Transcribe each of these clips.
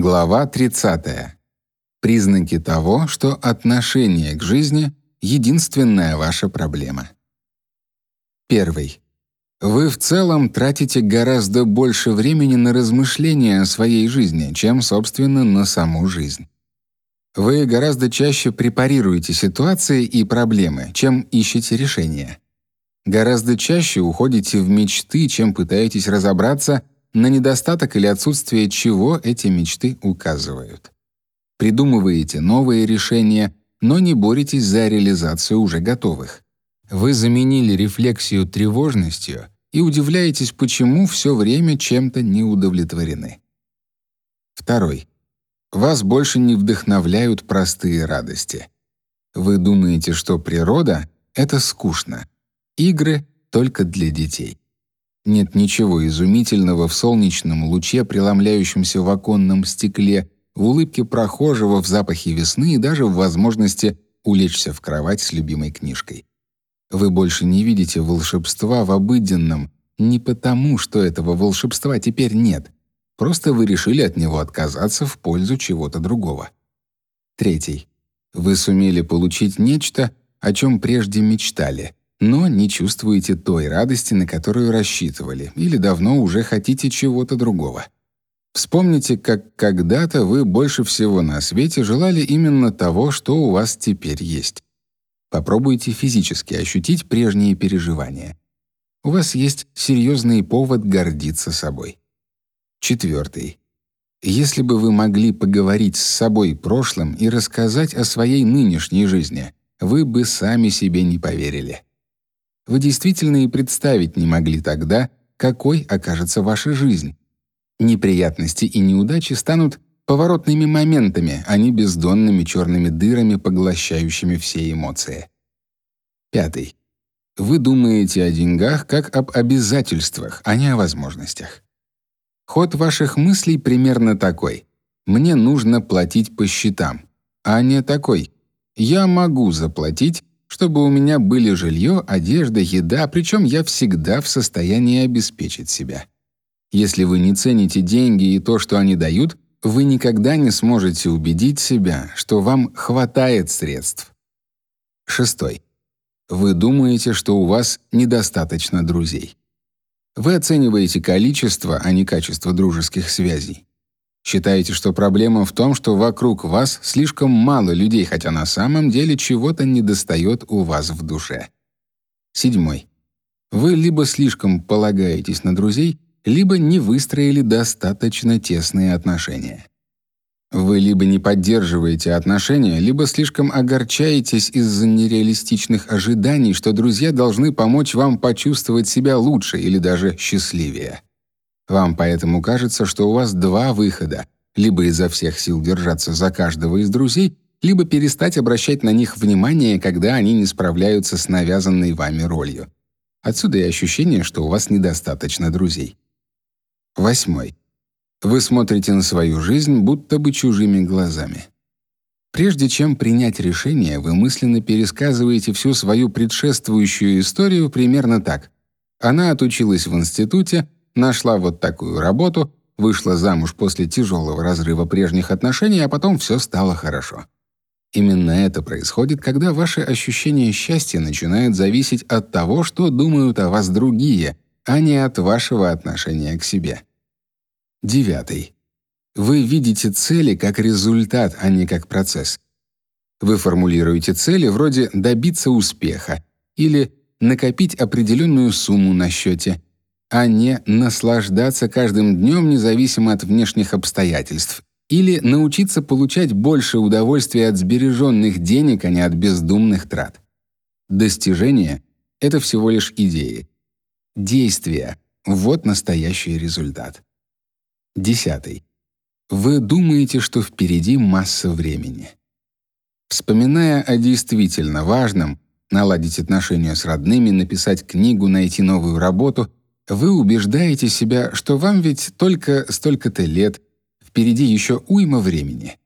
Глава 30. Признаки того, что отношение к жизни — единственная ваша проблема. Первый. Вы в целом тратите гораздо больше времени на размышления о своей жизни, чем, собственно, на саму жизнь. Вы гораздо чаще препарируете ситуации и проблемы, чем ищете решения. Гораздо чаще уходите в мечты, чем пытаетесь разобраться, на недостаток или отсутствие чего эти мечты указывают. Придумываете новые решения, но не боретесь за реализацию уже готовых. Вы заменили рефлексию тревожностью и удивляетесь, почему все время чем-то не удовлетворены. Второй. Вас больше не вдохновляют простые радости. Вы думаете, что природа — это скучно. Игры — только для детей. Нет ничего изумительного в солнечном луче, преломляющемся в оконном стекле, в улыбке прохожего, в запахе весны и даже в возможности улечься в кровать с любимой книжкой. Вы больше не видите волшебства в обыденном, не потому, что этого волшебства теперь нет. Просто вы решили от него отказаться в пользу чего-то другого. Третий. Вы сумели получить нечто, о чем прежде мечтали, но не чувствуете той радости, на которую рассчитывали, или давно уже хотите чего-то другого. Вспомните, как когда-то вы больше всего на свете желали именно того, что у вас теперь есть. Попробуйте физически ощутить прежние переживания. У вас есть серьезный повод гордиться собой. Четвертый. Если бы вы могли поговорить с собой прошлым и рассказать о своей нынешней жизни, вы бы сами себе не поверили. Вы действительно и представить не могли тогда, какой окажется ваша жизнь. Неприятности и неудачи станут поворотными моментами, а не бездонными черными дырами, поглощающими все эмоции. Пятый. Вы думаете о деньгах как об обязательствах, а не о возможностях. Ход ваших мыслей примерно такой: мне нужно платить по счетам, а не такой: я могу заплатить, чтобы у меня были жилье, одежда, еда, причем я всегда в состоянии обеспечить себя. Если вы не цените деньги и то, что они дают, вы никогда не сможете убедить себя, что вам хватает средств. Шестой. Вы думаете, что у вас недостаточно друзей. Вы оцениваете количество, а не качество дружеских связей. Считаете, что проблема в том, что вокруг вас слишком мало людей, хотя на самом деле чего-то недостает у вас в душе. Седьмой. Вы либо слишком полагаетесь на друзей, либо не выстроили достаточно тесные отношения. Вы либо не поддерживаете отношения, либо слишком огорчаетесь из-за нереалистичных ожиданий, что друзья должны помочь вам почувствовать себя лучше или даже счастливее. Вам поэтому кажется, что у вас два выхода: либо изо всех сил держаться за каждого из друзей, либо перестать обращать на них внимание, когда они не справляются с навязанной вами ролью. Отсюда и ощущение, что у вас недостаточно друзей. Восьмой. Вы смотрите на свою жизнь будто бы чужими глазами. Прежде чем принять решение, вы мысленно пересказываете всю свою предшествующую историю примерно так: она отучилась в институте, нашла вот такую работу, вышла замуж после тяжелого разрыва прежних отношений, а потом все стало хорошо. Именно это происходит, когда ваши ощущения счастья начинают зависеть от того, что думают о вас другие, а не от вашего отношения к себе. Девятый. Вы видите цели как результат, а не как процесс. Вы формулируете цели вроде добиться успеха или накопить определенную сумму на счете, а не наслаждаться каждым днем независимо от внешних обстоятельств или научиться получать больше удовольствия от сбереженных денег, а не от бездумных трат. Достижение — это всего лишь идеи. Действия — вот настоящий результат. Десятый. Вы думаете, что впереди масса времени. Вспоминая о действительно важном, наладить отношения с родными, написать книгу, найти новую работу, вы убеждаете себя, что вам ведь только столько-то лет, впереди еще уйма времени.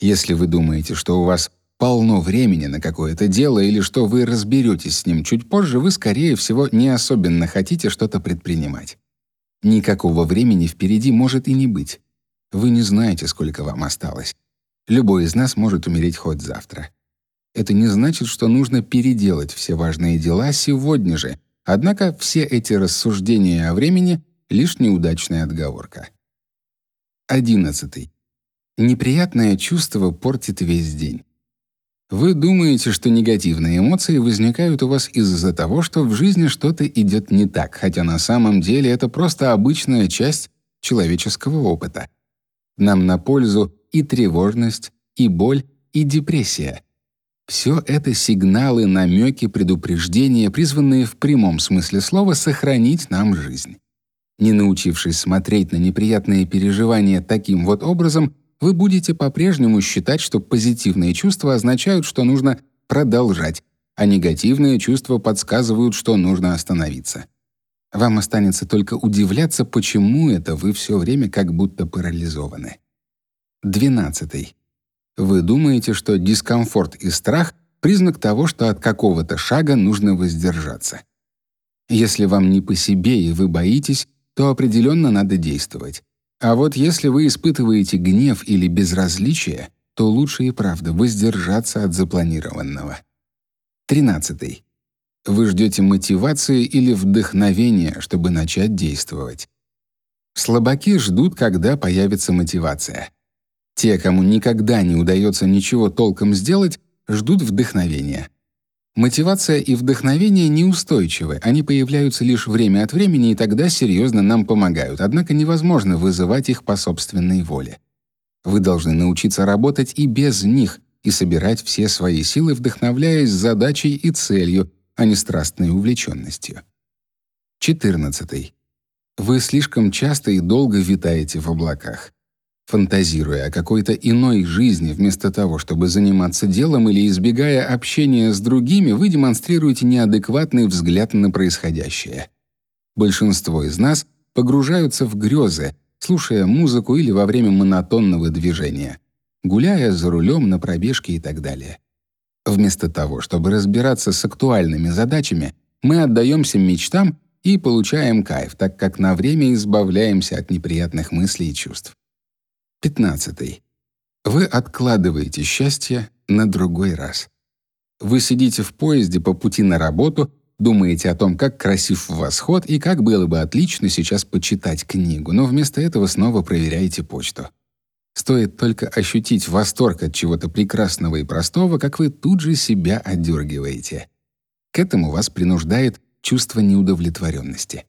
Если вы думаете, что у вас полно времени на какое-то дело или что вы разберетесь с ним чуть позже, вы скорее всего не особенно хотите что-то предпринимать. Никакого времени впереди может и не быть. Вы не знаете, сколько вам осталось. Любой из нас может умереть хоть завтра. Это не значит, что нужно переделать все важные дела сегодня же. Однако все эти рассуждения о времени — лишь неудачная отговорка. 11. Неприятное чувство портит весь день. Вы думаете, что негативные эмоции возникают у вас из-за того, что в жизни что-то идет не так, хотя на самом деле это просто обычная часть человеческого опыта. Нам на пользу и тревожность, и боль, и депрессия. Все это сигналы, намеки, предупреждения, призванные в прямом смысле слова сохранить нам жизнь. Не научившись смотреть на неприятные переживания таким вот образом, вы будете по-прежнему считать, что позитивные чувства означают, что нужно продолжать, а негативные чувства подсказывают, что нужно остановиться. Вам останется только удивляться, почему это вы все время как будто парализованы. 12. Вы думаете, что дискомфорт и страх — признак того, что от какого-то шага нужно воздержаться. Если вам не по себе и вы боитесь, то определенно надо действовать. А вот если вы испытываете гнев или безразличие, то лучше и правда воздержаться от запланированного. 13. Вы ждете мотивации или вдохновения, чтобы начать действовать. Слабаки ждут, когда появится мотивация. Те, кому никогда не удается ничего толком сделать, ждут вдохновения. Мотивация и вдохновение неустойчивы, они появляются лишь время от времени и тогда серьезно нам помогают, однако невозможно вызывать их по собственной воле. Вы должны научиться работать и без них, и собирать все свои силы, вдохновляясь задачей и целью, а не страстной увлеченностью. 14. Вы слишком часто и долго витаете в облаках. Фантазируя о какой-то иной жизни вместо того, чтобы заниматься делом или избегая общения с другими, вы демонстрируете неадекватный взгляд на происходящее. Большинство из нас погружаются в грезы, слушая музыку или во время монотонного движения, гуляя за рулем на пробежке и так далее. Вместо того, чтобы разбираться с актуальными задачами, мы отдаемся мечтам и получаем кайф, так как на время избавляемся от неприятных мыслей и чувств. 15. Вы откладываете счастье на другой раз. Вы сидите в поезде по пути на работу, думаете о том, как красив восход и как было бы отлично сейчас почитать книгу, но вместо этого снова проверяете почту. Стоит только ощутить восторг от чего-то прекрасного и простого, как вы тут же себя отдергиваете. К этому вас принуждает чувство неудовлетворенности.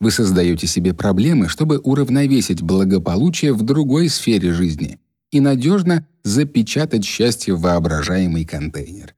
Вы создаете себе проблемы, чтобы уравновесить благополучие в другой сфере жизни и надежно запечатать счастье в воображаемый контейнер.